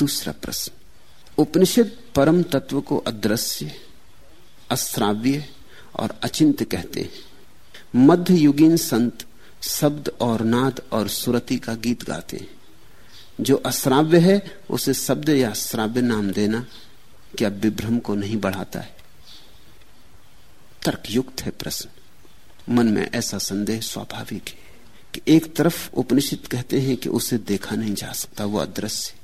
दूसरा प्रश्न। उपनिषद परम तत्व को अदृश्य, अश्राव्य और अचिंत कहते हैं। मध्य युगीन संत शब्द और नाद और सुरति का गीत गाते हैं। जो अश्राव्य है, उसे शब्द या श्राव्य नाम देना क्या विभ्रम को नहीं बढ़ाता है? तर्कयुक्त है प्रश्न। मन में ऐसा संदेह स्वाभाविक है कि एक तरफ़ उपनिषद कहते हैं कि उसे देखा नहीं जा सकता, वो अदृश्य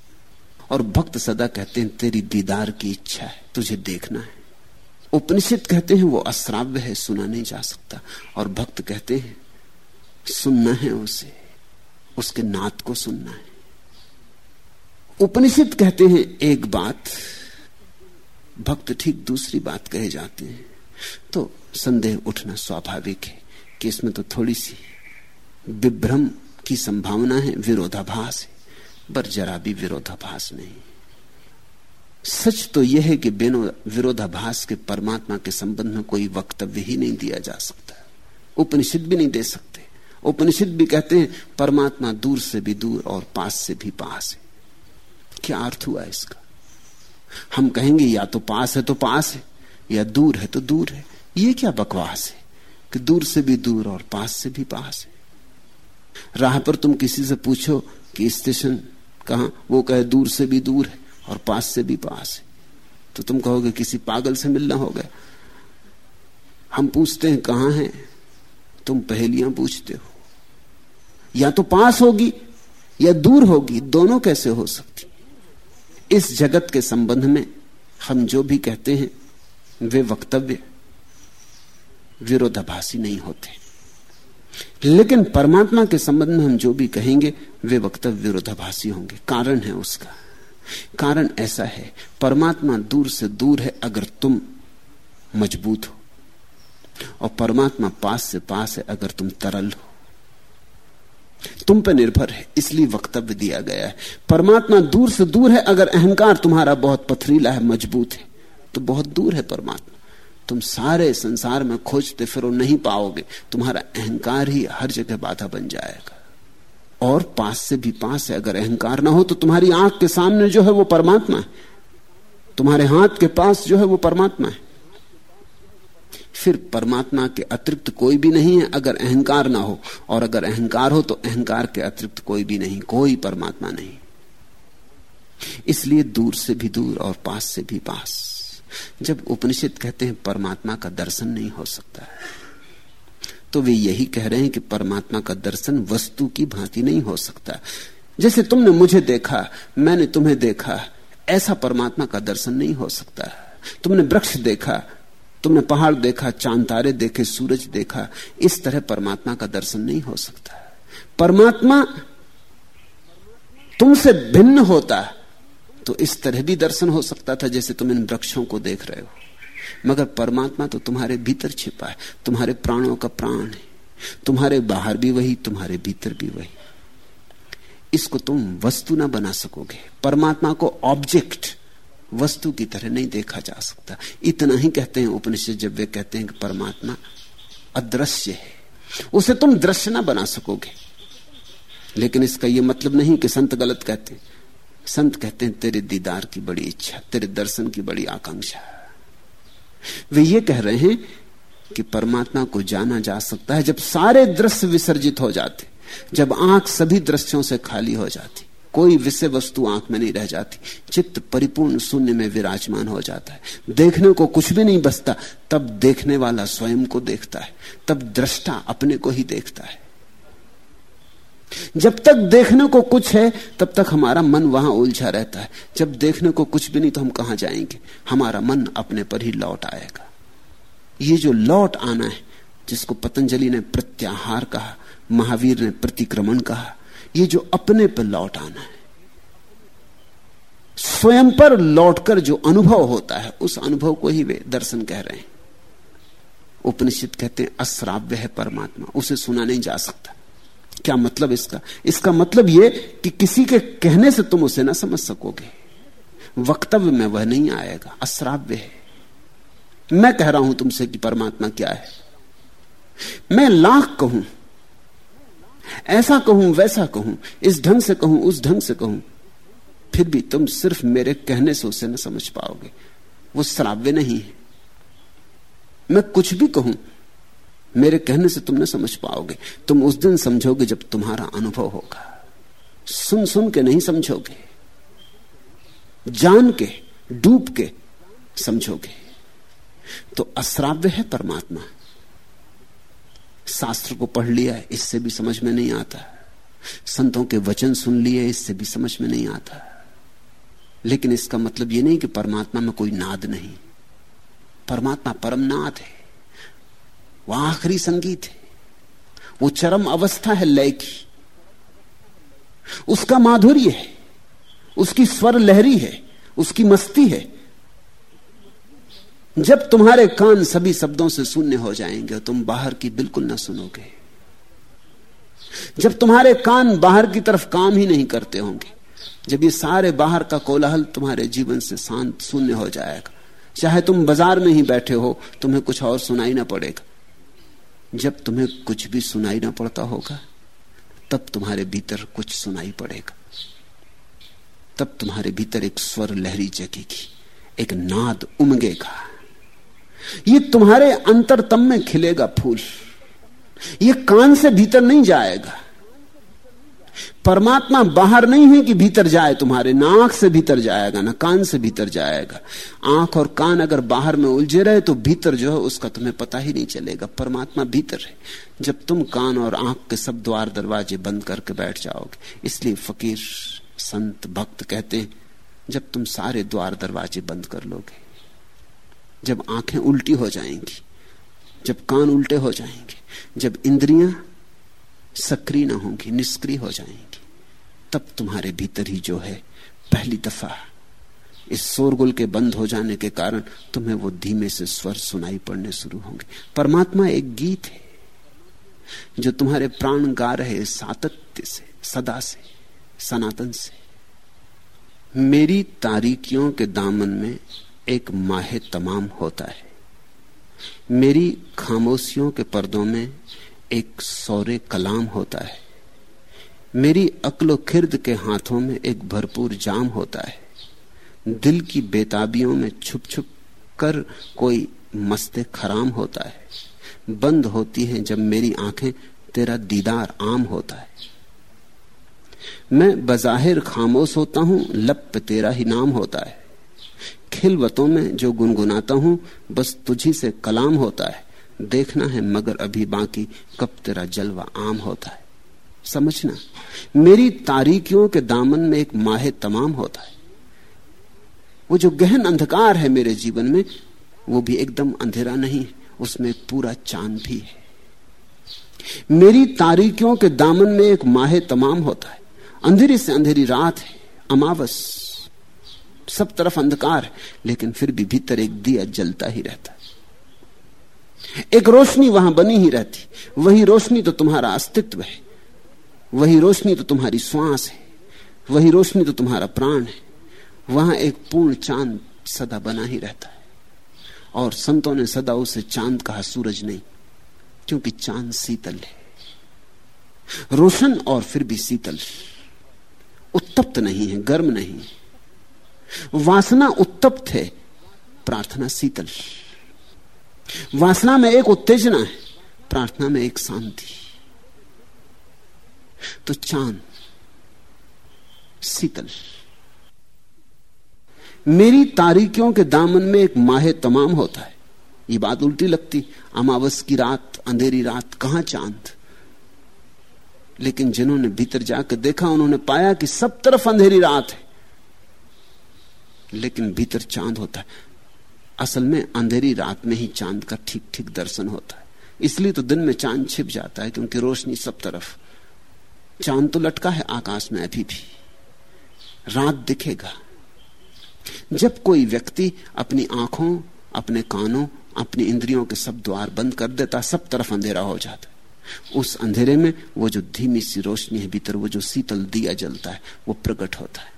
और भक्त सदा कहते हैं, तेरी दीदार की इच्छा है, तुझे देखना है। उपनिषद कहते हैं, वो अश्राव्य है, सुना नहीं जा सकता। और भक्त कहते हैं, सुनना है उसे, उसके नात को सुनना है। उपनिषद कहते हैं, एक बात, भक्त ठीक दूसरी बात कहे जाते हैं। तो संदेह उठना स्वाभाविक है कि इसमें तो थोड़ी सी विभ्रम की संभावना है, विरोधाभास है। पर जरा भी विरोधाभास नहीं। सच तो यह है कि बिना विरोधाभास के परमात्मा के संबंध में कोई वक्तव्य ही नहीं दिया जा सकता। उपनिषद भी नहीं दे सकते। उपनिषद भी कहते हैं, परमात्मा दूर से भी दूर और पास से भी पास है। क्या अर्थ हुआ इसका? हम कहेंगे, या तो पास है तो पास है, या दूर है तो दूर है। ये क्या बकवास है कि दूर से भी दूर और पास से भी पास है? राह पर तुम किसी से पूछो कि स्टेशन कहा? वो कहे, दूर से भी दूर है और पास से भी पास है। तो तुम कहोगे, किसी पागल से मिलना हो गया हम पूछते हैं, कहाँ है? तुम पहेलियाँ पूछते हो। या तो पास होगी, या दूर होगी, दोनों कैसे हो सकती? इस जगत के संबंध में हम जो भी कहते हैं, वे वक्तव्य, विरोधाभासी नहीं होते। लेकिन परमात्मा के संबंध में हम जो भी कहेंगे, वे वक्तव्य विरोधाभासी होंगे। कारण है उसका। कारण ऐसा है, परमात्मा दूर से दूर है अगर तुम मज़बूत हो। और परमात्मा पास से पास है अगर तुम तरल हो। तुम पर निर्भर है, इसलिए वक्तव्य दिया गया है। परमात्मा दूर से दूर है अगर अहंकार तुम्हारा बहुत पथरीला है, मज़बूत है तो बहुत दूर है परमात्मा। तुम सारे संसार में खोजते फिरो, नहीं पाओगे। तुम्हारा अहंकार ही हर जगह बाधा बन जाएगा। और पास से भी पास है, अगर अहंकार ना हो तो तुम्हारी आँख के सामने जो है वो परमात्मा है। तुम्हारे हाथ के पास जो है वो परमात्मा है। फिर परमात्मा के अतिरिक्त कोई भी नहीं है, अगर अहंकार ना हो। और अगर अहंकार हो तो अहंकार के अतिरिक्त कोई भी नहीं, कोई परमात्मा नहीं। इसलिए दूर से भी दूर और पास से भी पास। जब उपनिषद कहते हैं, परमात्मा का दर्शन नहीं हो सकता तो वे यही कह रहे हैं कि परमात्मा का दर्शन वस्तु की भांति नहीं हो सकता। जैसे तुमने मुझे देखा, मैंने तुम्हें देखा, ऐसा परमात्मा का दर्शन नहीं हो सकता। तुमने वृक्ष देखा, तुमने पहाड़ देखा, चाँद तारे देखे, सूरज देखा, इस तरह परमात्मा का दर्शन नहीं हो सकता। परमात्मा तुमसे भिन्न होता तो इस तरह भी दर्शन हो सकता था जैसे तुम इन वृक्षों को देख रहे हो। मगर परमात्मा तो तुम्हारे भीतर छिपा है। तुम्हारे प्राणों का प्राण है। तुम्हारे बाहर भी वही, तुम्हारे भीतर भी वही। इसको तुम वस्तु ना बना सकोगे। परमात्मा को ऑब्जेक्ट वस्तु की तरह नहीं देखा जा सकता। इतना ही कहते हैं उपनिषद जब वे कहते हैं कि परमात्मा अदृश्य है। उसे तुम दृश्य ना बना सकोगे। लेकिन इसका यह मतलब नहीं कि संत गलत कहते हैं। संत कहते हैं, तेरे दीदार की बड़ी इच्छा, तेरे दर्शन की बड़ी आकांक्षा वे ये कह रहे हैं कि परमात्मा को जाना जा सकता है जब सारे दृश्य विसर्जित हो जाते, जब आँख सभी दृश्यों से खाली हो जाती, कोई विषय वस्तु आँख में नहीं रह जाती, चित्त परिपूर्ण शून्य में विराजमान हो जाता है। देखने को कुछ भी नहीं बचता तब देखने वाला स्वयं को देखता है, तब दृष्टा अपने को ही देखता है। जब तक देखने को कुछ है, तब तक हमारा मन वहाँ उलझा रहता है। जब देखने को कुछ भी नहीं तो हम कहाँ जाएँगे? हमारा मन अपने पर ही लौट आएगा। ये जो लौट आना है, जिसको पतंजलि ने प्रत्याहार कहा, महावीर ने प्रतिक्रमण कहा, ये जो अपने पर लौट आना है, स्वयं पर लौटकर जो अनुभव होता है, उस अनुभव को ही वे दर्शन कह रहे हैं। उपनिषद कहते हैं, अश्राव्य है परमात्मा, उसे सुना नहीं जा सकता। क्या मतलब इसका? इसका मतलब यह कि किसी के कहने से तुम उसे ना समझ सकोगे। वक्तव्य में वह नहीं आएगा, अश्राव्य है। मैं कह रहा हूँ तुमसे कि परमात्मा क्या है? मैं लाख कहूँ, ऐसा कहूँ, वैसा कहूँ, इस ढंग से कहूँ, उस ढंग से कहूँ, फिर भी तुम सिर्फ़ मेरे कहने से उसे ना समझ पाओगे। वो श्राव्य नहीं है। मैं कुछ भी कहूँ मेरे कहने से तुम समझ पाओगे। तुम उस दिन समझोगे जब तुम्हारा अनुभव होगा। सुन सुन के नहीं समझोगे। जान के, डूब के समझोगे। तो अश्राव्य है परमात्मा। शास्त्र को पढ़ लिया, इससे भी समझ में नहीं आता। संतों के वचन सुन लिए, इससे भी समझ में नहीं आता। लेकिन इसका मतलब यह नहीं कि परमात्मा में कोई नाद नहीं। परमात्मा परम नाद है। वह आखिरी संगीत है। वो चरम अवस्था है लय की। उसका माधुर्य है। उसकी स्वर लहरी है। उसकी मस्ती है। जब तुम्हारे कान सभी शब्दों से शून्य हो जाएँगे तुम बाहर की बिल्कुल ना सुनोगे, जब तुम्हारे कान बाहर की तरफ़ काम ही नहीं करते होंगे, जब ये सारे बाहर का कोलाहल तुम्हारे जीवन से शांत, शून्य हो जाएगा, चाहे तुम बाज़ार में ही बैठे हो, तुम्हें कुछ और सुनाई ना पड़ेगा। जब तुम्हें कुछ भी सुनाई ना पड़ता होगा, तब तुम्हारे भीतर कुछ सुनाई पड़ेगा। तब तुम्हारे भीतर एक स्वर लहरी जगेगी, एक नाद उमगेगा। ये तुम्हारे अंतरतम में खिलेगा फूल। ये कान से भीतर नहीं जाएगा। परमात्मा बाहर नहीं है कि भीतर जाए तुम्हारे। ना आँख से भीतर जाएगा, ना कान से भीतर जाएगा। आँख और कान अगर बाहर में उलझे रहे तो भीतर जो है उसका तुम्हें पता ही नहीं चलेगा। परमात्मा भीतर है। जब तुम कान और आँख के सब द्वार दरवाजे बंद करके बैठ जाओगे, इसलिए फकीर, संत, भक्त कहते हैं, जब तुम सारे द्वार दरवाजे बंद कर लोगे, जब आँखें उल्टी हो जाएँगी, जब कान उल्टे हो जाएँगे, जब इंद्रियाँ सक्रिय ना होंगी, निष्क्रिय हो जाएँगी। तब तुम्हारे भीतर ही जो है, पहली दफ़ा, इस शोरगुल के बंद हो जाने के कारण तुम्हें वो धीमे से स्वर सुनाई पड़ने शुरू होंगे। परमात्मा एक गीत है, जो तुम्हारे प्राण गा रहे सातत्य से, सदा से, सनातन से। मेरी तारीखियों के दामन में एक माहे तमाम होता है। मेरी खामोशियों के पर्दों में एक सौरे कलाम होता है। मेरी अक्लो खिर्द के हाथों में एक भरपूर जाम होता है। दिल की बेताबियों में छुप छुप कर कोई मस्ते खराम होता है। बंद होती हैं जब मेरी आँखें तेरा दीदार आम होता है। मैं बजाहिर खामोश होता हूँ लब पे तेरा ही नाम होता है। खिलवतों में जो गुनगुनाता हूँ, बस तुझी से कलाम होता है। देखना है, मगर अभी बाकी कब तेरा जलवा आम होता है। समझना, मेरी तारीखियों के दामन में एक माहे तमाम होता है। वो जो गहन अंधकार है मेरे जीवन में, वो भी एकदम अंधेरा नहीं है, उसमें पूरा चाँद भी है। मेरी तारीखियों के दामन में एक माहे तमाम होता है। अंधेरी से अंधेरी रात है, अमावस, सब तरफ़ अंधकार है, लेकिन फिर भी भीतर एक दिया जलता ही रहता है। एक रोशनी वहाँ बनी ही रहती। वही रोशनी तो तुम्हारा अस्तित्व है। वही रोशनी तो तुम्हारी श्वास है। वही रोशनी तो तुम्हारा प्राण है। वहाँ एक पूर्ण चाँद सदा बना ही रहता है। और संतों ने सदा उसे चाँद कहा, सूरज नहीं, क्योंकि चाँद शीतल है। रोशन और फिर भी शीतल उत्तप्त नहीं है, गर्म नहीं वासना उत्तप्त है, प्रार्थना शीतल वासना में एक उत्तेजना है, प्रार्थना में एक शांति। तो चाँद, शीतल। मेरी तारीखियों के दामन में एक माहे तमाम होता है। ये बात उल्टी लगती, अमावस की रात, अंधेरी रात, कहाँ चाँद? लेकिन जिन्होंने भीतर जाकर देखा, उन्होंने पाया कि सब तरफ़ अंधेरी रात है। लेकिन भीतर चाँद होता है। असल में अंधेरी रात में ही चाँद का ठीक ठीक दर्शन होता है। इसलिए तो दिन में चाँद छिप जाता है क्योंकि रोशनी सब तरफ़। चाँद तो लटका है आकाश में अभी भी। रात दिखेगा। जब कोई व्यक्ति अपनी आँखों, अपने कानों, अपनी इंद्रियों के सब द्वार बंद कर देता, सब तरफ़ अंधेरा हो जाता उस अंधेरे में वो जो धीमी सी रोशनी है भीतर, वो जो शीतल दिया जलता है, वो प्रकट होता है।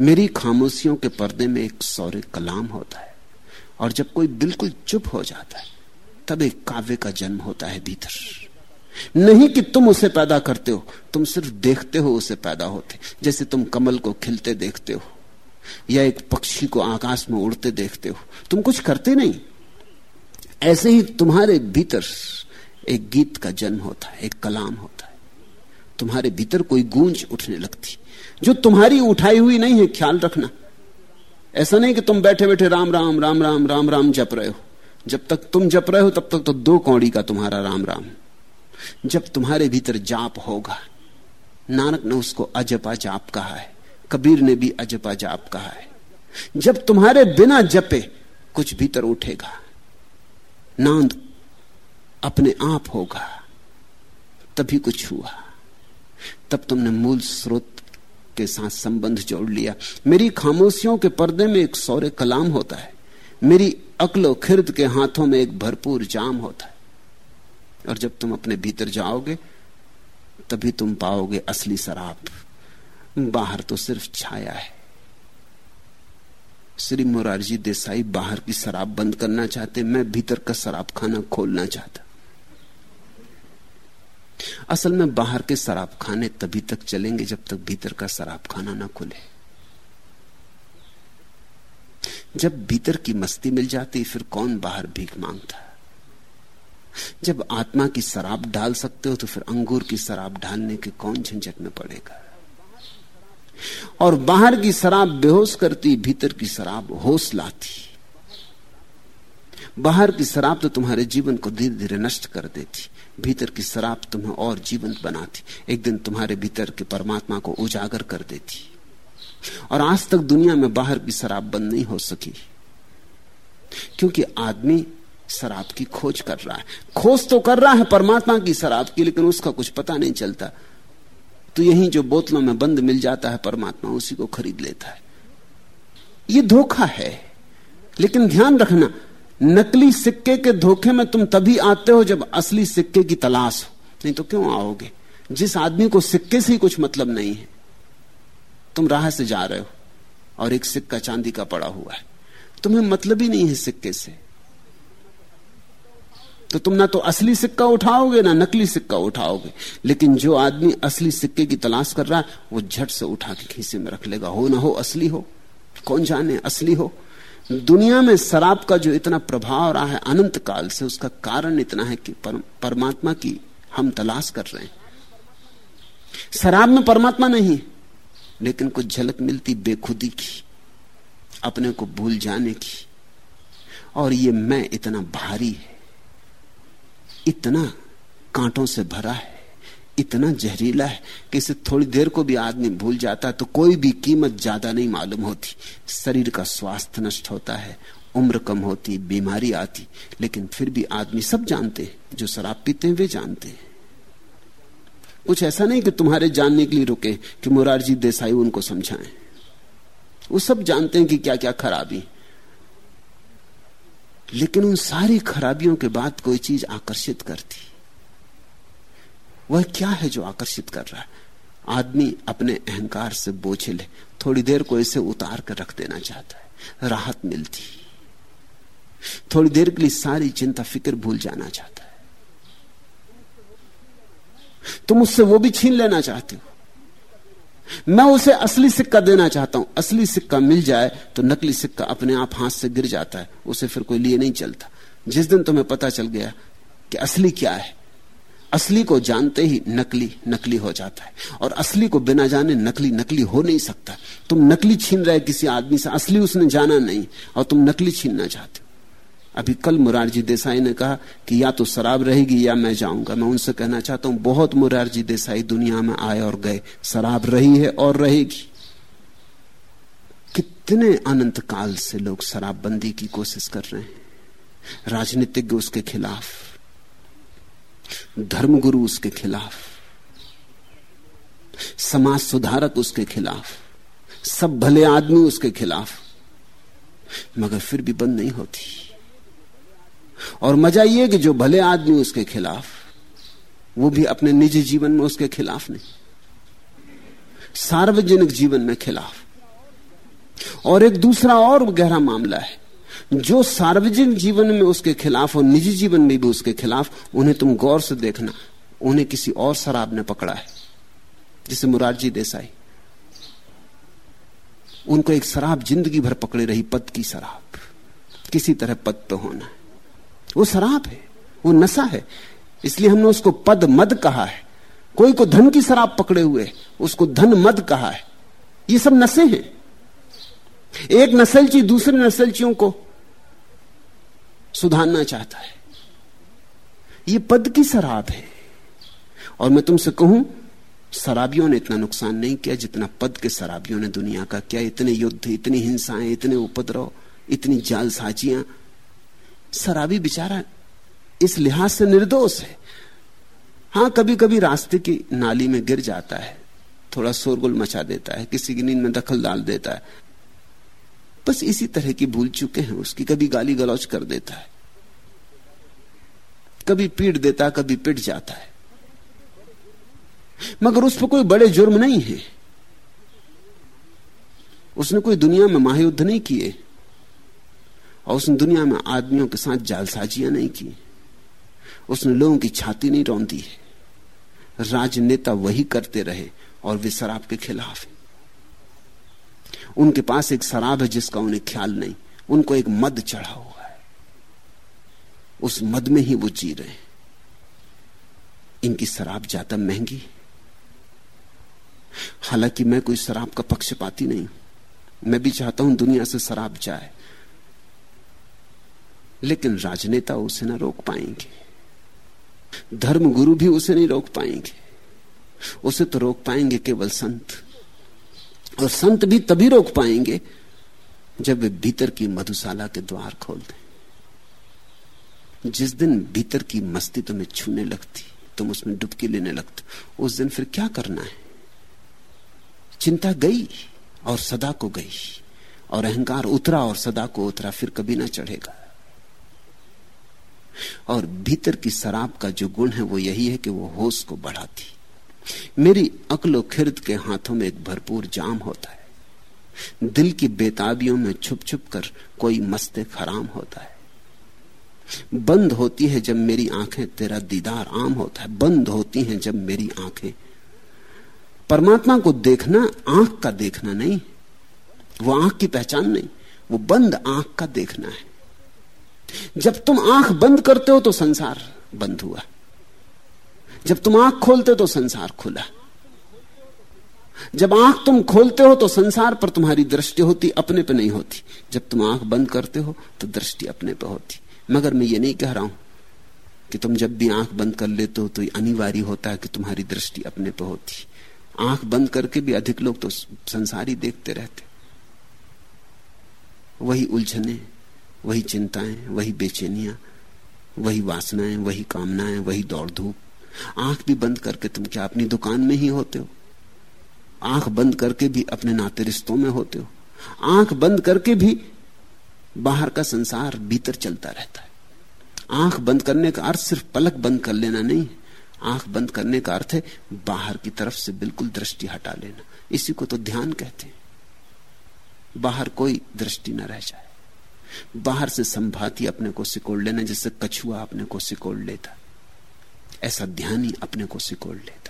मेरी खामोशियों के पर्दे में एक सौर्य कलाम होता है। और जब कोई बिल्कुल चुप हो जाता है, तब एक काव्य का जन्म होता है भीतर। नहीं कि तुम उसे पैदा करते हो, तुम सिर्फ़ देखते हो उसे पैदा होते। जैसे तुम कमल को खिलते देखते हो, या एक पक्षी को आकाश में उड़ते देखते हो। तुम कुछ करते नहीं। ऐसे ही तुम्हारे भीतर एक गीत का जन्म होता है, एक कलाम होता है। तुम्हारे भीतर कोई गूंज उठने लगती। जो तुम्हारी उठाई हुई नहीं है, ख्याल रखना। ऐसा नहीं कि तुम बैठे बैठे राम राम राम राम राम राम जप रहे हो। जब तक तुम जप रहे हो, तब तक तो दो कौड़ी का तुम्हारा राम राम। जब तुम्हारे भीतर जाप होगा, नानक ने उसको अजपा जाप कहा है, कबीर ने भी अजपा जाप कहा है। जब तुम्हारे बिना जपे, कुछ भीतर उठेगा। नांद अपने आप होगा, तभी कुछ हुआ। तब तुमने मूल स्रोत के साथ संबंध जोड़ लिया। मेरी खामोशियों के पर्दे में एक सौर्य कलाम होता है। मेरी अकलो खिर्द के हाथों में एक भरपूर जाम होता है। और जब तुम अपने भीतर जाओगे, तभी तुम पाओगे असली शराब। बाहर तो सिर्फ़ छाया है। श्री मोरारजी देसाई बाहर की शराब बंद करना चाहते, मैं भीतर का शराब खाना खोलना चाहता। असल में बाहर के शराब खाने तभी तक चलेंगे जब तक भीतर का शराब खाना ना खुले। जब भीतर की मस्ती मिल जाती, फिर कौन बाहर भीख माँगता? जब आत्मा की शराब डाल सकते हो तो फिर अंगूर की शराब डालने के कौन झंझट में पड़ेगा? और बाहर की शराब बेहोश करती, भीतर की शराब होश लाती। बाहर की शराब तो तुम्हारे जीवन को धीरे धीरे नष्ट कर देती, भीतर की शराब तुम्हें और जीवंत बनाती, एक दिन तुम्हारे भीतर के परमात्मा को उजागर कर देती। और आज तक दुनिया में बाहर की शराब बंद नहीं हो सकी, क्योंकि आदमी शराब की खोज कर रहा है। खोज तो कर रहा है परमात्मा की शराब की, लेकिन उसका कुछ पता नहीं चलता। तो यही जो बोतलों में बंद मिल जाता है, परमात्मा उसी को खरीद लेता है। ये धोखा है, लेकिन ध्यान रखना नकली सिक्के के धोखे में तुम तभी आते हो जब असली सिक्के की तलाश हो। नहीं तो क्यों आओगे? जिस आदमी को सिक्के से ही कुछ मतलब नहीं है। तुम राह से जा रहे हो और एक सिक्का चांदी का पड़ा हुआ है। तुम्हें मतलब ही नहीं है सिक्के से। तो तुम ना तो असली सिक्का उठाओगे, ना नकली सिक्का उठाओगे। लेकिन जो आदमी असली सिक्के की तलाश कर रहा है, वो झट से उठा के खीसे में रख लेगा। हो ना हो, असली हो। कौन जाने, असली हो। दुनिया में शराब का जो इतना प्रभाव रहा है अनंत काल से उसका कारण इतना है कि पर, परमात्मा की हम तलाश कर रहे हैं। शराब में परमात्मा नहीं लेकिन कुछ झलक मिलती बेखुदी की अपने को भूल जाने की। और ये मैं इतना भारी है इतना कांटों से भरा है। इतना जहरीला है कि इसे थोड़ी देर को भी आदमी भूल जाता है तो कोई भी कीमत ज़्यादा नहीं मालूम होती। शरीर का स्वास्थ्य नष्ट होता है, उम्र कम होती, बीमारी आती, लेकिन फिर भी आदमी सब जानते हैं, जो शराब पीते हैं वे जानते हैं। कुछ ऐसा नहीं कि तुम्हारे जानने के लिए रुके कि मुरारजी देसाई उनको समझाएँ। वो सब जानते हैं कि क्या क्या खराबी। लेकिन उन सारी खराबियों के बाद कोई चीज़ आकर्षित करती। वह क्या है जो आकर्षित कर रहा है? आदमी अपने अहंकार से बोझिल है थोड़ी देर को इसे उतार कर रख देना चाहता है। राहत मिलती। थोड़ी देर के लिए सारी चिंता, फ़िक्र भूल जाना चाहता है। तुम उससे वो भी छीन लेना चाहते हो। मैं उसे असली सिक्का देना चाहता हूँ। असली सिक्का मिल जाए तो नकली सिक्का अपने आप हाथ से गिर जाता है। उसे फिर कोई लिए नहीं चलता। जिस दिन तुम्हें पता चल गया कि असली क्या है असली को जानते ही नकली नकली हो जाता है। और असली को बिना जाने नकली नकली हो नहीं सकता। तुम नकली छीन रहे किसी आदमी से, असली उसने जाना नहीं, और तुम नकली छीनना चाहते हो। अभी कल मुरारजी देसाई ने कहा कि या तो शराब रहेगी या मैं जाऊँगा। मैं उनसे कहना चाहता हूँ, बहुत मुरारजी देसाई दुनिया में आए और गए। शराब रही है और रहेगी। कितने अनंत काल से लोग शराबबंदी की कोशिश कर रहे हैं। राजनीतिज्ञ उसके खिलाफ। धर्मगुरु उसके खिलाफ, समाज सुधारक उसके खिलाफ, सब भले आदमी उसके खिलाफ, मगर फिर भी बंद नहीं होती। और मज़ा यह कि जो भले आदमी उसके खिलाफ, वो भी अपने निजी जीवन में उसके खिलाफ नहीं। सार्वजनिक जीवन में खिलाफ। और एक दूसरा और गहरा मामला है। जो सार्वजनिक जीवन में उसके खिलाफ और निजी जीवन में भी उसके खिलाफ, उन्हें तुम गौर से देखना। उन्हें किसी और शराब ने पकड़ा है, जिसे मुरारजी देसाई। उनको एक शराब ज़िंदगी भर पकड़े रही, पद की शराब। किसी तरह पद तो होना है। वो शराब है, वो नशा है। इसलिए हमने उसको पद मद कहा है। कोई को धन की शराब पकड़े हुए, उसको धन मद कहा है। ये सब नशे हैं। एक नसलची दूसरे नसलचियों को सुधारना चाहता है। ये पद की शराब है। और मैं तुमसे कहूँ, शराबियों ने इतना नुकसान नहीं किया जितना पद के शराबियों ने दुनिया का किया। इतने युद्ध, इतनी हिंसाएँ, इतने उपद्रव, इतनी जालसाजियाँ। शराबी बेचारा इस लिहाज से निर्दोष है। हाँ कभी कभी रास्ते की नाली में गिर जाता है, थोड़ा शोरगुल मचा देता है, किसी की नींद में दखल डाल देता है। बस इसी तरह की भूल चुके हैं उसकी। कभी गाली गलौज कर देता है। कभी पीट देता, कभी पिट जाता है। मगर उस पर कोई बड़े जुर्म नहीं है। उसने कोई दुनिया में महायुद्ध नहीं किए। और उसने दुनिया में आदमियों के साथ जालसाजियाँ नहीं की। उसने लोगों की छाती नहीं रौंदी है। राजनेता वही करते रहे और वे शराब के खिलाफ है। उनके पास एक शराब है जिसका उन्हें ख्याल नहीं। उनको एक मद चढ़ा हुआ है। उस मद में ही वो जी रहे हैं। इनकी शराब ज़्यादा महँगी हालाँकि मैं कोई शराब का पक्षपाती नहीं मैं भी चाहता हूँ दुनिया से शराब जाए। लेकिन राजनेता उसे ना रोक पाएँगे। धर्म गुरु भी उसे नहीं रोक पाएँगे। उसे तो रोक पाएँगे केवल संत। और संत भी तभी रोक पाएँगे जब वे भीतर की मधुशाला के द्वार खोल दें। जिस दिन भीतर की मस्ती तुम्हें छूने लगती, तुम उसमें डुबकी लेने लगते, उस दिन फिर क्या करना है? चिंता गई और सदा को गई, और अहंकार उतरा और सदा को उतरा, फिर कभी ना चढ़ेगा। और भीतर की शराब का जो गुण है, वो यही है कि वो होश को बढ़ाती। मेरी अकलो खिर्द के हाथों में एक भरपूर जाम होता है। दिल की बेताबियों में छुप छुप कर कोई मस्ते खराम होता है। बंद होती है जब मेरी आँखें तेरा दीदार आम होता है। बंद होती हैं जब मेरी आँखें। परमात्मा को देखना, आँख का देखना नहीं। वो आँख की पहचान नहीं, वो बंद आँख का देखना है। जब तुम आँख बंद करते हो तो संसार बंद हुआ। जब तुम आँख खोलते हो तो संसार खुला जब आँख तुम खोलते हो तो संसार पर तुम्हारी दृष्टि होती, अपने पे नहीं होती। जब तुम आँख बंद करते हो तो दृष्टि अपने पे होती। मगर मैं ये नहीं कह रहा हूँ कि तुम जब भी आँख बंद कर लेते हो तो अनिवार्य होता है कि तुम्हारी दृष्टि अपने पे होती। आँख बंद करके भी अधिक लोग तो संसार ही देखते रहते। वही उलझने, वही चिंताएँ, वही बेचैनियाँ, वही वासनाएँ, वही कामनाएँ, वही दौड़ धूप। आँख भी बंद करके तुम क्या अपनी दुकान में ही होते हो? आँख बंद करके भी अपने नाते रिश्तों में होते हो? आँख बंद करके भी बाहर का संसार भीतर चलता रहता है। आँख बंद करने का अर्थ सिर्फ़ पलक बंद कर लेना नहीं है। आँख बंद करने का अर्थ है बाहर की तरफ़ से बिल्कुल दृष्टि हटा लेना। इसी को तो ध्यान कहते हैं। बाहर कोई दृष्टि न रह जाए। बाहर से संभाती अपने को सिकोड़ लेना, जैसे कछुआ अपने को सिकोड़ लेता। ऐसा ध्यान ही अपने को सिकोड़ लेता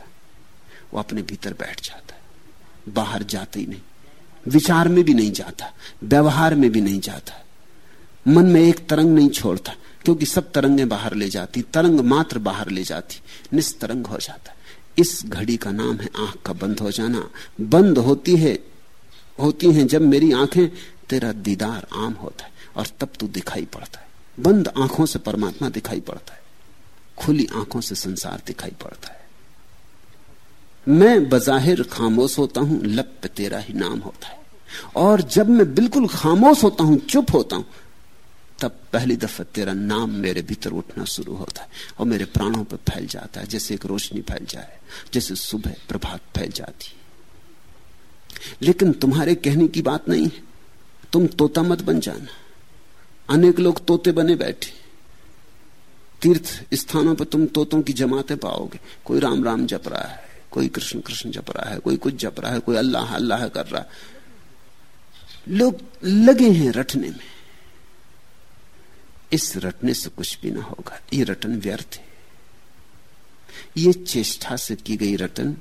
वो अपने भीतर बैठ जाता है। बाहर जाते ही नहीं। विचार में भी नहीं जाता। व्यवहार में भी नहीं जाता। मन में एक तरंग नहीं छोड़ता, क्योंकि सब तरंगें बाहर ले जाती, तरंग मात्र बाहर ले जाती, निस्तरंग हो जाता। इस घड़ी का नाम है आँख का बंद हो जाना। बंद होती है, होती हैं जब मेरी आँखें, तेरा दीदार आम होता है और तब तू दिखाई पड़ता है। बंद आँखों से परमात्मा दिखाई पड़ता है। खुली आँखों से संसार दिखाई पड़ता है। मैं बजाहिर खामोश होता हूँ लब पे तेरा ही नाम होता है। और जब मैं बिल्कुल खामोश होता हूँ, चुप होता हूँ, तब पहली दफ़ा तेरा नाम मेरे भीतर उठना शुरू होता है और मेरे प्राणों पर फैल जाता है। जैसे एक रोशनी फैल जाए, जैसे सुबह प्रभात फैल जाती लेकिन तुम्हारे कहने की बात नहीं है। तुम तोता मत बन जाना। अनेक लोग तोते बने बैठे। तीर्थ स्थानों पर तुम तोतों की जमाते पाओगे। कोई राम राम जप रहा है, कोई कृष्ण कृष्ण जप रहा है, कोई कुछ जप रहा है, कोई अल्लाह अल्लाह कर रहा है। लोग लगे हैं रटने में। इस रटने से कुछ भी ना होगा। ये रटन व्यर्थ है। ये चेष्टा से की गई रटन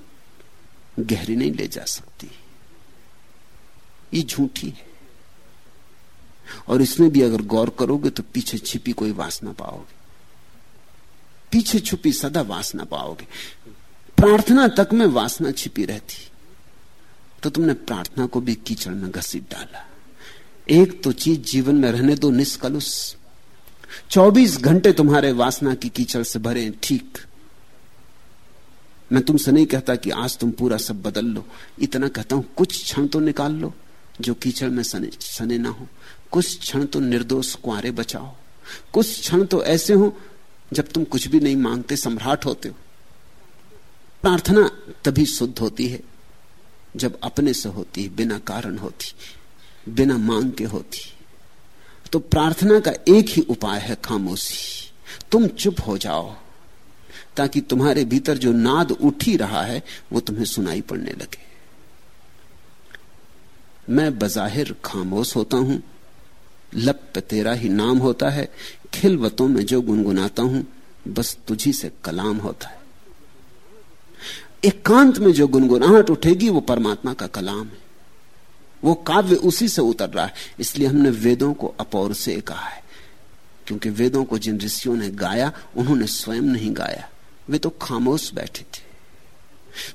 गहरी नहीं ले जा सकती। ये झूठी है। और इसमें भी अगर गौर करोगे तो पीछे छिपी कोई वासना पाओगे। पीछे छुपी सदा वासना पाओगे। प्रार्थना तक में वासना छिपी रहती। तो तुमने प्रार्थना को भी कीचड़ में घसीट डाला। एक तो चीज़ जीवन में रहने दो निष्कलुष। 24 घंटे तुम्हारे वासना की कीचड़ से भरे ठीक। मैं तुमसे नहीं कहता कि आज तुम पूरा सब बदल लो। इतना कहता हूँ कुछ क्षण तो निकाल लो जो कीचड़ में सने, सने ना हो। कुछ क्षण तो निर्दोष कुआरे बचाओ। कुछ क्षण तो ऐसे हो जब तुम कुछ भी नहीं मांगते, सम्राट होते हो। प्रार्थना तभी शुद्ध होती है, जब अपने से होती है, बिना कारण होती, बिना मांग के होती। तो प्रार्थना का एक ही उपाय है खामोशी। तुम चुप हो जाओ, ताकि तुम्हारे भीतर जो नाद उठ ही रहा है, वो तुम्हें सुनाई पड़ने लगे। मैं बजाहिर खामोश होता हूँ लब पे तेरा ही नाम होता है खिलवतों में जो गुनगुनाता हूँ, बस तुझी से कलाम होता है। एकांत में जो गुनगुनाहट उठेगी, वो परमात्मा का कलाम है। वो काव्य उसी से उतर रहा है। इसलिए हमने वेदों को अपौर से कहा है। क्योंकि वेदों को जिन ऋषियों ने गाया, उन्होंने स्वयं नहीं गाया। वे तो खामोश बैठे थे।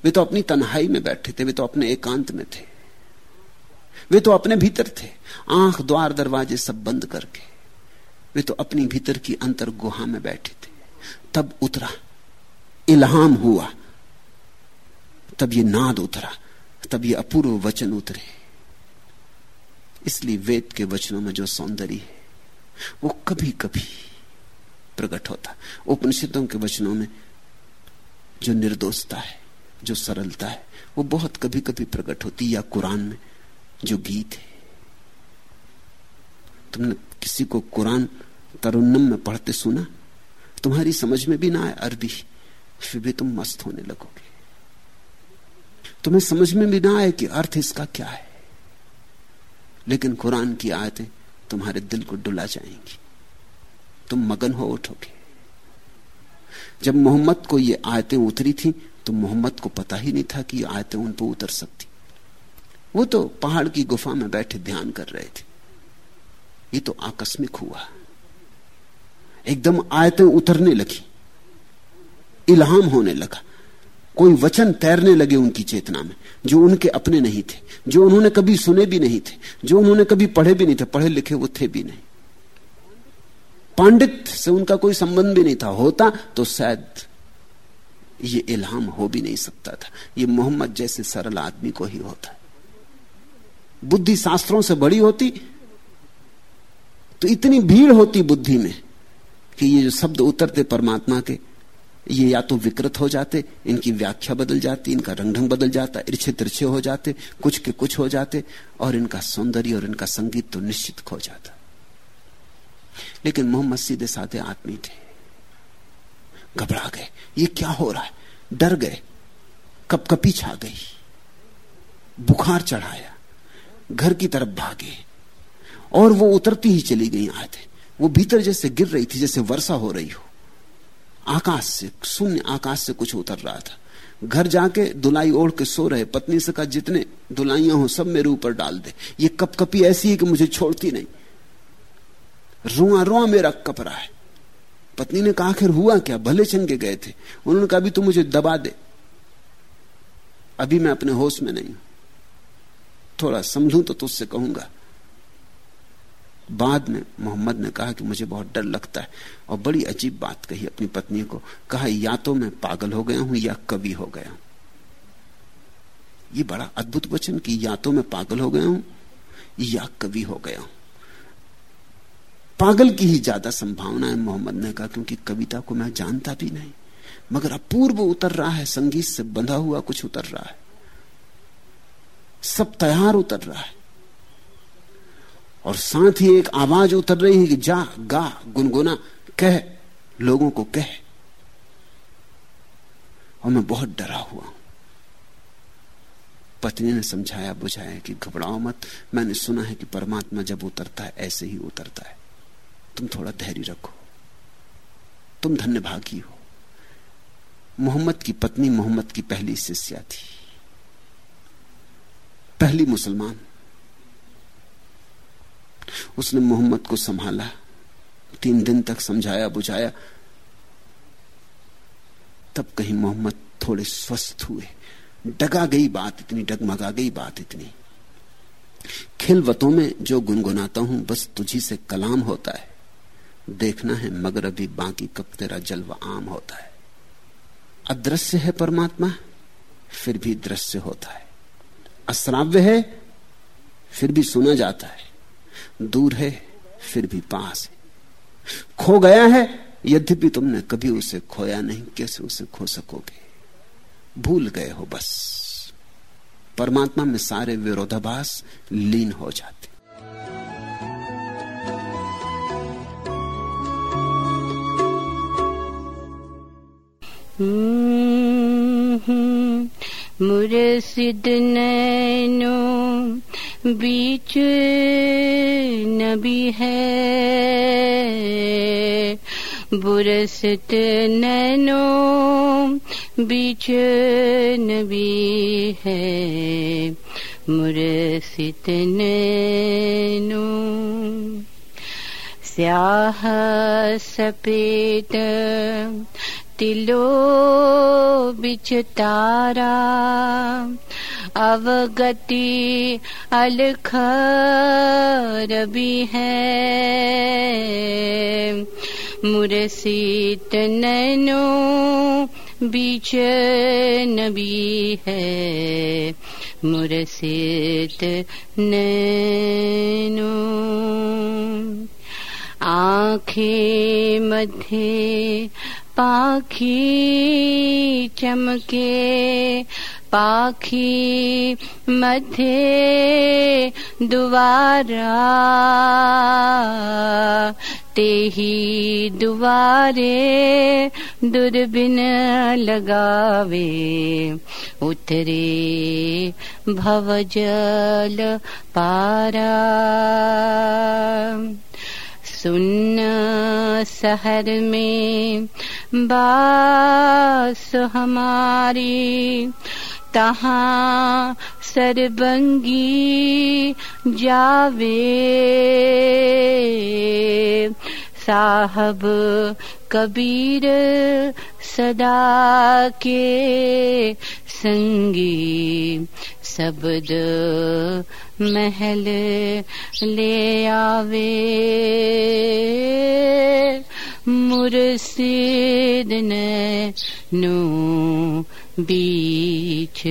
वे तो अपनी तन्हाई में बैठे थे। वे तो अपने एकांत में थे। वे तो अपने भीतर थे। आँख, द्वार, दरवाजे सब बंद करके। वे तो अपनी भीतर की अंतर गुहा में बैठे थे। तब उतरा। इल्हाम हुआ। तब ये नाद उतरा। तब ये अपूर्व वचन उतरे। इसलिए वेद के वचनों में जो सौंदर्य है, वो कभी कभी प्रकट होता। उपनिषदों के वचनों में जो निर्दोषता है, जो सरलता है, वो बहुत कभी कभी प्रकट होती या कुरान में जो गीत है। तुमने किसी को कुरान तरुन्नम में पढ़ते सुना, तुम्हारी समझ में भी ना आए अरबी, फिर भी तुम मस्त होने लगोगे। तुम्हें समझ में भी ना आए कि अर्थ इसका क्या है। लेकिन कुरान की आयतें तुम्हारे दिल को डुला जाएँगी। तुम मगन हो उठोगे। जब मोहम्मद को ये आयतें उतरी थी तो मोहम्मद को पता ही नहीं था कि ये आयतें उन पर उतर सकती। वो तो पहाड़ की गुफा में बैठे ध्यान कर रहे थे। ये तो आकस्मिक हुआ। एकदम आयतें उतरने लगी। इल्हाम होने लगा। कोई वचन तैरने लगे उनकी चेतना में, जो उनके अपने नहीं थे, जो उन्होंने कभी सुने भी नहीं थे, जो उन्होंने कभी पढ़े भी नहीं थे, पढ़े लिखे वो थे भी नहीं। पांडित से उनका कोई संबंध भी नहीं था। होता तो शायद ये इल्हाम हो भी नहीं सकता था। ये मोहम्मद जैसे सरल आदमी को ही होता। बुद्धि शास्त्रों से बड़ी होती तो इतनी भीड़ होती बुद्धि में कि ये जो शब्द उतरते परमात्मा के, ये या तो विकृत हो जाते, इनकी व्याख्या बदल जाती, इनका रंग ढंग बदल जाता इर्छे तिरछे हो जाते, कुछ के कुछ हो जाते, और इनका सौंदर्य और इनका संगीत तो निश्चित खो जाता। लेकिन मोहम्मद सीधे साधे आदमी थे। घबरा गए। ये क्या हो रहा है? डर गए। कपकपी छा गई। बुखार चढ़ाया। घर की तरफ़ भागे। और वो उतरती ही चली गई आते वो भीतर जैसे गिर रही थी, जैसे वर्षा हो रही हो। आकाश से, शून्य आकाश से कुछ उतर रहा था। घर जाके दुलाई ओढ़ के सो रहे, पत्नी से कहा, जितने दुलाइयाँ हो, सब मेरे ऊपर डाल दे। ये कप कपी ऐसी है कि मुझे छोड़ती नहीं। रुआ रुआ मेरा कप रहा है। पत्नी ने कहा, आखिर हुआ क्या? भले चंगे गए थे। उन्होंने कहा, अभी तू मुझे दबा दे। अभी मैं अपने होश में नहीं हूँ। थोड़ा समझू तो तुझसे कहूँगा। बाद में मोहम्मद ने कहा कि मुझे बहुत डर लगता है और बड़ी अजीब बात कही अपनी पत्नी को, कहा, या तो मैं पागल हो गया हूँ या कवि हो गया हूँ। ये बड़ा अद्भुत वचन कि या तो मैं पागल हो गया हूँ या कवि हो गया हूँ। पागल की ही ज़्यादा संभावना है, मोहम्मद ने कहा, क्योंकि कविता को मैं जानता भी नहीं। मगर अपूर्व उतर रहा है, संगीत से बंधा हुआ कुछ उतर रहा है। सब तैयार उतर रहा है। और साथ ही एक आवाज़ उतर रही है कि जा, गा, गुनगुना, कह। लोगों को कह। और मैं बहुत डरा हुआ हूँ। पत्नी ने समझाया, बुझाया कि घबराओ मत। मैंने सुना है कि परमात्मा जब उतरता है, ऐसे ही उतरता है। तुम थोड़ा धैर्य रखो। तुम धन्य भागी हो। मोहम्मद की पत्नी मोहम्मद की पहली शिष्या थी। पहली मुसलमान। उसने मोहम्मद को संभाला। तीन दिन तक समझाया, बुझाया। तब कहीं मोहम्मद थोड़े स्वस्थ हुए। डगा गई बात इतनी, डगमगा गई बात इतनी। खिलवतों में जो गुनगुनाता हूँ, बस तुझी से कलाम होता है। देखना है मगर अभी बाकी कब तेरा जलवा आम होता है। अदृश्य है परमात्मा, फिर भी दृश्य होता है। अश्राव्य है, फिर भी सुना जाता है। दूर है, फिर भी पास है। खो गया है, यद्यपि तुमने कभी उसे खोया नहीं, कैसे उसे खो सकोगे? भूल गए हो बस। परमात्मा में सारे विरोधाभास लीन हो जाते। मुरसिद नैनो बीच नबी है। बुरसत नैनो बीच नबी है। मुरसित नैनो स्याह सपेत तिलो बिच तारा। अवगति अलख रबी है। मुरसीत नैनो बीच नबी है। मुरसीत नैनो आँखें मध्य पाखी चमके पाखी मध्य दुवारा ते ही दुवारे दुर्बिन लगावे। उतरे भवजल पारा। सुन शहर में बास हमारी तहाँ सरबंगी जावे। साहब कबीर सदा के संगी शब्द महल ले आवे मुर्शिद नो बीच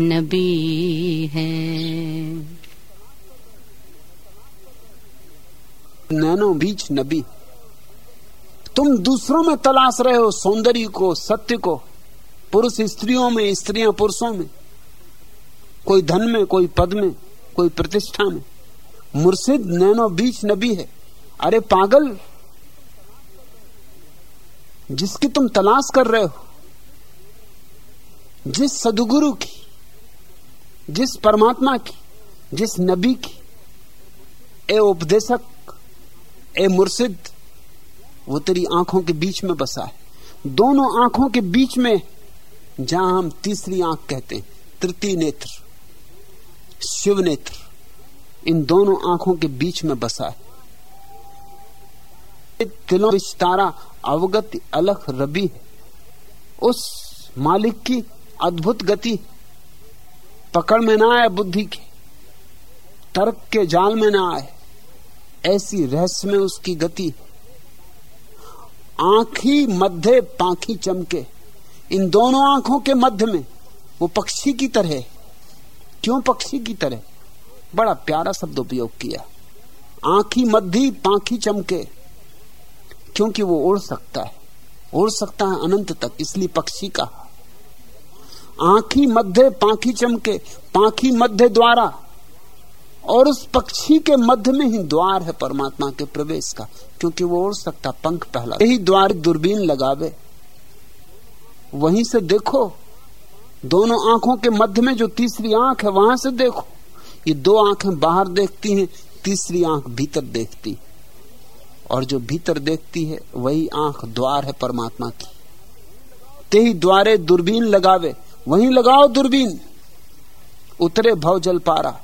नबी है। नैनो बीच नबी। तुम दूसरों में तलाश रहे हो सौंदर्य को, सत्य को, पुरुष स्त्रियों में, स्त्रियाँ पुरुषों में, कोई धन में, कोई पद में, कोई प्रतिष्ठा में। मुर्शिद नैनो बीच नबी है। अरे पागल जिसकी तुम तलाश कर रहे हो, जिस सदगुरु की, जिस परमात्मा की, जिस नबी की, ए उपदेशक, ए मुर्शिद, वो तेरी आँखों के बीच में बसा है। दोनों आँखों के बीच में जहाँ हम तीसरी आँख कहते हैं, तृतीय नेत्र, शिव नेत्र, इन दोनों आँखों के बीच में बसा है। तिलों तारा अवगत अलख रबी है। उस मालिक की अद्भुत गति पकड़ में ना आए, बुद्धि की तर्क के जाल में ना आए। ऐसी रहस्य में उसकी गति आंखी मध्य, पाखी चमके। इन दोनों आँखों के मध्य में वो पक्षी की तरह क्यों पक्षी की तरह? बड़ा प्यारा शब्द उपयोग किया। आंखी मध्य, पाखी चमके। क्योंकि वो उड़ सकता है। उड़ सकता है अनंत तक, इसलिए पक्षी का। आंखी मध्य, पाखी चमके, पाखी मध्य द्वारा। और उस पक्षी के मध्य में ही द्वार है परमात्मा के प्रवेश का, क्योंकि वो उड़ सकता पंख पहला। यही द्वार दूरबीन लगावे। वहीं से देखो, दोनों आँखों के मध्य में जो तीसरी आँख है, वहाँ से देखो। ये दो आँखें बाहर देखती हैं, तीसरी आँख भीतर देखती है। और जो भीतर देखती है, वही आँख द्वार है परमात्मा की। ते ही द्वारे दूरबीन लगावे, वहीं लगाओ दूरबीन। उतरे भव जल पारा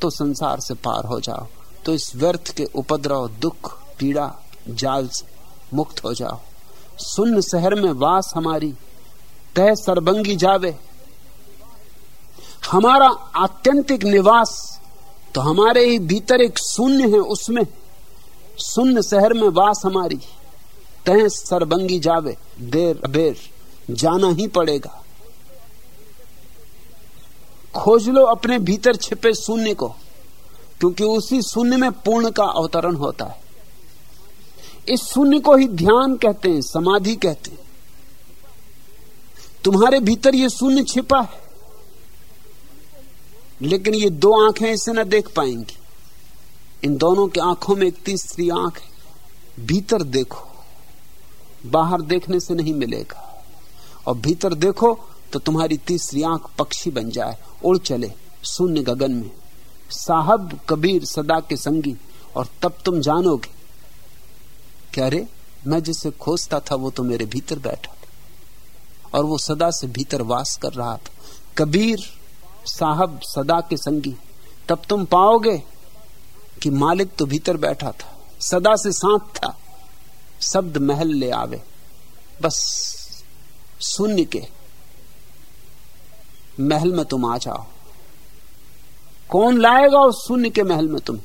तो संसार से पार हो जाओ। तो इस व्यर्थ के उपद्रव, दुख, पीड़ा, जाल से मुक्त हो जाओ। सुन्न शहर में वास हमारी तय सरबंगी जावे। हमारा आत्यंतिक निवास तो हमारे ही भीतर एक शून्य है उसमें। शून्य शहर में वास हमारी। तह सरबंगी जावे, देर अबेर जाना ही पड़ेगा। खोज लो अपने भीतर छिपे शून्य को, क्योंकि उसी शून्य में पूर्ण का अवतरण होता है। इस शून्य को ही ध्यान कहते हैं, समाधि कहते हैं। तुम्हारे भीतर ये शून्य छिपा है, लेकिन ये दो आँखें इसे न देख पाएँगी। इन दोनों की आँखों में एक तीसरी आँख है। भीतर देखो, बाहर देखने से नहीं मिलेगा। और भीतर देखो तो तुम्हारी तीसरी आँख पक्षी बन जाए, उड़ चले शून्य गगन में। साहब, कबीर, सदा के संगी, और तब तुम जानोगे क्या रे मैं जिसे खोजता था वो तो मेरे भीतर बैठा था, और वो सदा से भीतर वास कर रहा था। कबीर, साहब, सदा के संगी, तब तुम पाओगे कि मालिक तो भीतर बैठा था, सदा से साथ था। शब्द महल ले आवे, बस शून्य के। महल में तुम आ जाओ। कौन लाएगा उस शून्य के महल में तुम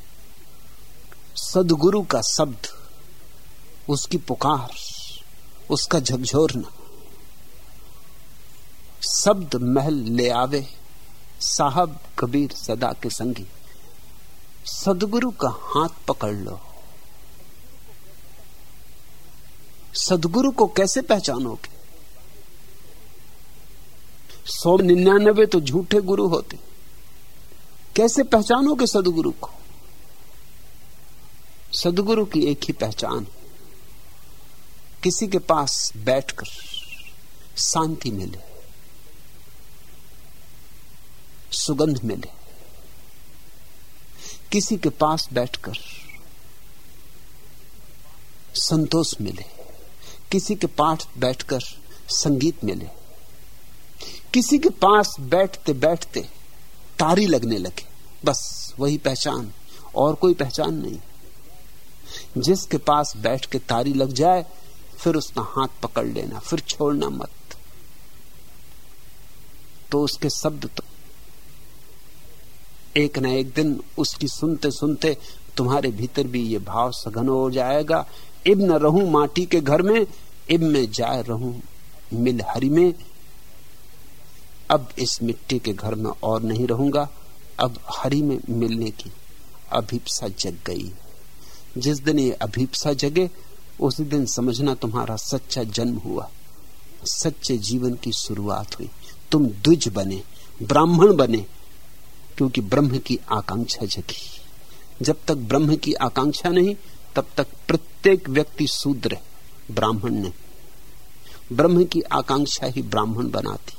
सदगुरु का शब्द, उसकी पुकार, उसका झकझोरना। शब्द महल ले आवे, साहब कबीर सदा के संगी। सदगुरु का हाथ पकड़ लो। सदगुरु को कैसे पहचानोगे? सौ निन्यानबे तो झूठे गुरु होते। कैसे पहचानोगे सदगुरु को? सदगुरु की एक ही पहचान। किसी के पास बैठकर शांति मिले, सुगंध मिले। किसी के पास बैठकर संतोष मिले, किसी के पास बैठकर संगीत मिले, किसी के पास बैठते बैठते तारी लगने लगे। बस वही पहचान, और कोई पहचान नहीं। जिसके पास बैठ के तारी लग जाए, फिर उसका हाथ पकड़ लेना, फिर छोड़ना मत। तो उसके शब्द तो एक न एक दिन उसकी सुनते सुनते तुम्हारे भीतर भी ये भाव सघन हो जाएगा। इब न रहूँ माटी के घर में, इब में जाए रहूँ मिल हरी में। अब इस मिट्टी के घर में और नहीं रहूँगा, अब हरी में मिलने की अभिप्सा जग गई। जिस दिन ये अभिप्सा जगे, उस दिन समझना तुम्हारा सच्चा जन्म हुआ। सच्चे जीवन की शुरुआत हुई। तुम द्विज बने, ब्राह्मण बने क्योंकि ब्रह्म की आकांक्षा जगी। जब तक ब्रह्म की आकांक्षा नहीं, तब तक प्रत्येक व्यक्ति शूद्र ब्राह्मण नहीं। ब्रह्म की आकांक्षा ही ब्राह्मण बनाती।